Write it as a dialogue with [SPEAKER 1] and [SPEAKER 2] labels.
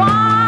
[SPEAKER 1] why.